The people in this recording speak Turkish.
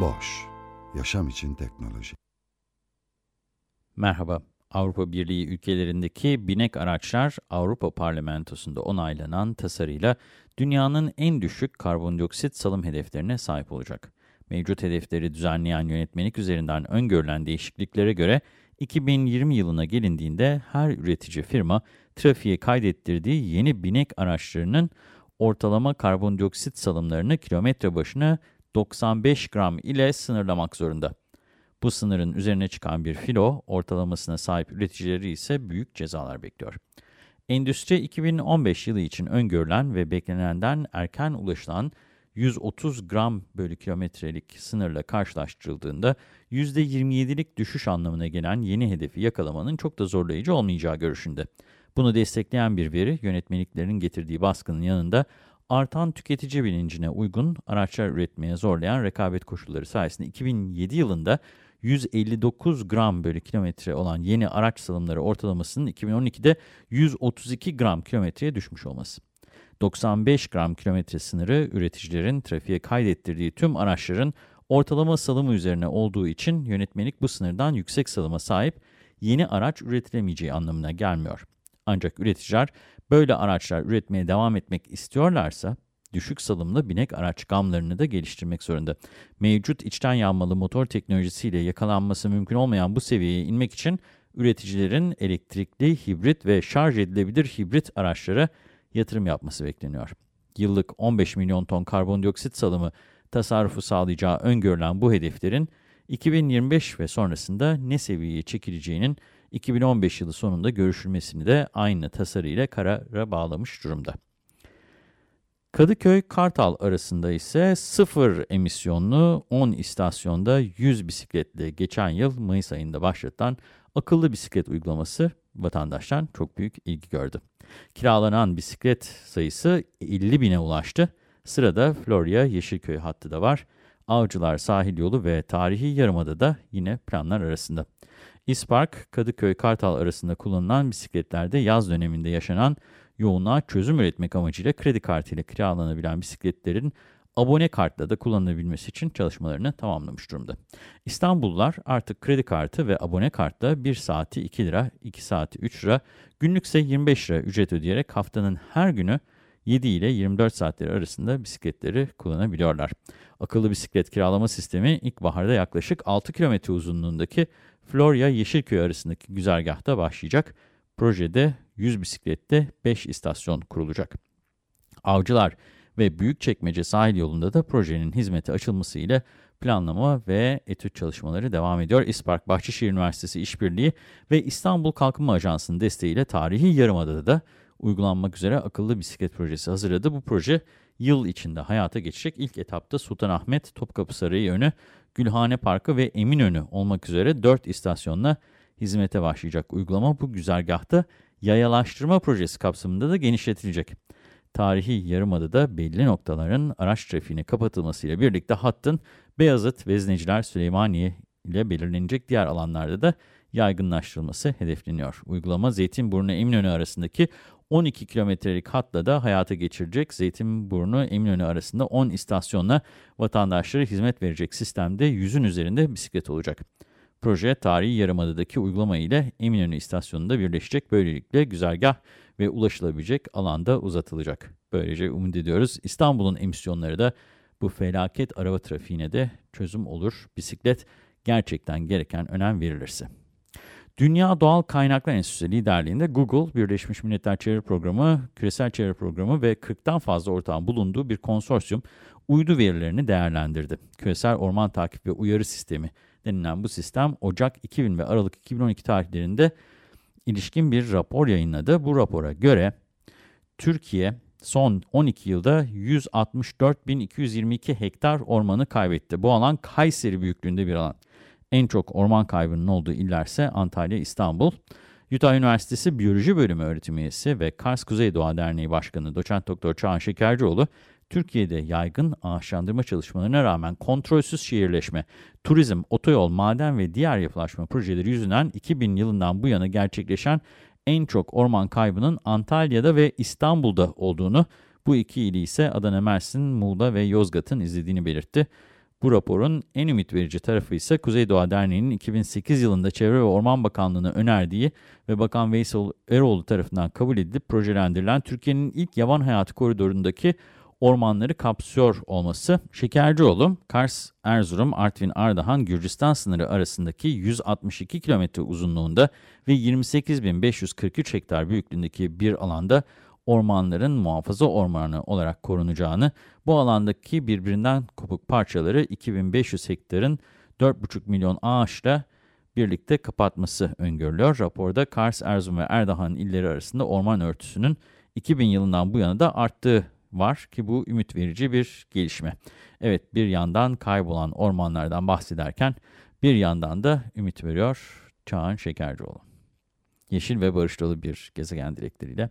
Boş, yaşam için teknoloji. Merhaba. Avrupa Birliği ülkelerindeki binek araçlar Avrupa Parlamentosu'nda onaylanan tasarıyla dünyanın en düşük karbondioksit salım hedeflerine sahip olacak. Mevcut hedefleri düzenleyen yönetmelik üzerinden öngörülen değişikliklere göre 2020 yılına gelindiğinde her üretici firma trafiğe kaydettirdiği yeni binek araçlarının ortalama karbondioksit salımlarını kilometre başına 95 gram ile sınırlamak zorunda. Bu sınırın üzerine çıkan bir filo ortalamasına sahip üreticileri ise büyük cezalar bekliyor. Endüstri 2015 yılı için öngörülen ve beklenenden erken ulaşılan 130 gram bölü kilometrelik sınırla karşılaştırıldığında %27'lik düşüş anlamına gelen yeni hedefi yakalamanın çok da zorlayıcı olmayacağı görüşünde. Bunu destekleyen bir veri yönetmeliklerin getirdiği baskının yanında artan tüketici bilincine uygun araçlar üretmeye zorlayan rekabet koşulları sayesinde 2007 yılında 159 gram bölü kilometre olan yeni araç salımları ortalamasının 2012'de 132 gram kilometreye düşmüş olması. 95 gram kilometre sınırı üreticilerin trafiğe kaydettirdiği tüm araçların ortalama salımı üzerine olduğu için yönetmelik bu sınırdan yüksek salıma sahip yeni araç üretilemeyeceği anlamına gelmiyor. Ancak üreticiler böyle araçlar üretmeye devam etmek istiyorlarsa düşük salımlı binek araç gamlarını da geliştirmek zorunda. Mevcut içten yanmalı motor teknolojisiyle yakalanması mümkün olmayan bu seviyeye inmek için üreticilerin elektrikli, hibrit ve şarj edilebilir hibrit araçlara yatırım yapması bekleniyor. Yıllık 15 milyon ton karbondioksit salımı tasarrufu sağlayacağı öngörülen bu hedeflerin 2025 ve sonrasında ne seviyeye çekileceğinin 2015 yılı sonunda görüşülmesini de aynı tasarıyla karara bağlamış durumda. Kadıköy-Kartal arasında ise sıfır emisyonlu 10 istasyonda 100 bisikletle geçen yıl Mayıs ayında başlatılan akıllı bisiklet uygulaması vatandaştan çok büyük ilgi gördü. Kiralanan bisiklet sayısı 50 bine ulaştı. Sırada Florya Yeşilköy hattı da var. Avcılar Sahil Yolu ve Tarihi Yarımada da yine planlar arasında. İspark, Kadıköy, Kartal arasında kullanılan bisikletlerde yaz döneminde yaşanan yoğunluğa çözüm üretmek amacıyla kredi kartıyla kiralanabilen bisikletlerin abone kartla da kullanılabilmesi için çalışmalarını tamamlamış durumda. İstanbullular artık kredi kartı ve abone kartla 1 saati 2 lira, 2 saati 3 lira, günlükse 25 lira ücret ödeyerek haftanın her günü 7 ile 24 saatleri arasında bisikletleri kullanabiliyorlar. Akıllı bisiklet kiralama sistemi ilkbaharda yaklaşık 6 kilometre uzunluğundaki Florya Yeşilköy arasındaki güzergahta başlayacak. Projede 100 bisiklette 5 istasyon kurulacak. Avcılar ve Büyükçekmece sahil yolunda da projenin hizmete açılması ile planlama ve etüt çalışmaları devam ediyor. İspark Bahçeşehir Üniversitesi İşbirliği ve İstanbul Kalkınma Ajansı'nın desteğiyle tarihi Yarımada'da da uygulanmak üzere akıllı bisiklet projesi hazırladı. Bu proje yıl içinde hayata geçecek. İlk etapta Sultanahmet, Topkapı Sarayı önü, Gülhane Parkı ve Eminönü olmak üzere 4 istasyonla hizmete başlayacak uygulama bu güzergahta yayalaştırma projesi kapsamında da genişletilecek. Tarihi Yarımada'da belli noktaların araç trafiğine kapatılmasıyla birlikte hattın Beyazıt, Vezneciler, Süleymaniye ile belirlenecek diğer alanlarda da yaygınlaştırılması hedefleniyor. Uygulama Zeytinburnu-Eminönü arasındaki 12 kilometrelik hatla da hayata geçirecek. Zeytinburnu-Eminönü arasında 10 istasyonla vatandaşlara hizmet verecek sistemde yüzün üzerinde bisiklet olacak. Proje tarihi Yarımada'daki uygulama ile Eminönü istasyonunda birleşecek. Böylelikle güzergah ve ulaşılabilecek alanda uzatılacak. Böylece umut ediyoruz İstanbul'un emisyonları da bu felaket araba trafiğine de çözüm olur. Bisiklet gerçekten gereken önem verilirse. Dünya Doğal Kaynaklar Enstitüsü liderliğinde Google, Birleşmiş Milletler Çevre Programı, Küresel Çevre Programı ve 40'tan fazla ortağın bulunduğu bir konsorsiyum uydu verilerini değerlendirdi. Küresel Orman Takip ve Uyarı Sistemi denilen bu sistem Ocak 2000 ve Aralık 2012 tarihlerinde ilişkin bir rapor yayınladı. Bu rapora göre Türkiye son 12 yılda 164.222 hektar ormanı kaybetti. Bu alan Kayseri büyüklüğünde bir alan. En çok orman kaybının olduğu illerse Antalya, İstanbul. Utah Üniversitesi Biyoloji Bölümü öğretim üyesi ve Kars Kuzey Doğa Derneği Başkanı Doçent Doktor Çağan Şekercioğlu, Türkiye'de yaygın ağaçlandırma çalışmalarına rağmen kontrolsüz şehirleşme, turizm, otoyol, maden ve diğer yapılaşma projeleri yüzünden 2000 yılından bu yana gerçekleşen en çok orman kaybının Antalya'da ve İstanbul'da olduğunu, bu iki ili ise Adana, Mersin, Muğla ve Yozgat'ın izlediğini belirtti. Bu raporun en ümit verici tarafı ise Kuzey Doğa Derneği'nin 2008 yılında Çevre ve Orman Bakanlığı'na önerdiği ve Bakan Veysel Eroğlu tarafından kabul edilip projelendirilen Türkiye'nin ilk yaban hayatı koridorundaki ormanları kapsıyor olması. Şekercioğlu, Kars, Erzurum, Artvin, Ardahan, Gürcistan sınırı arasındaki 162 kilometre uzunluğunda ve 28.543 hektar büyüklüğündeki bir alanda ormanların muhafaza ormanı olarak korunacağını, bu alandaki birbirinden kopuk parçaları 2500 hektarın 4,5 milyon ağaçla birlikte kapatması öngörülüyor. Raporda Kars, Erzurum ve Erdahan illeri arasında orman örtüsünün 2000 yılından bu yana da arttığı var ki bu ümit verici bir gelişme. Evet bir yandan kaybolan ormanlardan bahsederken bir yandan da ümit veriyor Çağan Şekercioğlu. Yeşil ve barış dolu bir gezegen dilekleriyle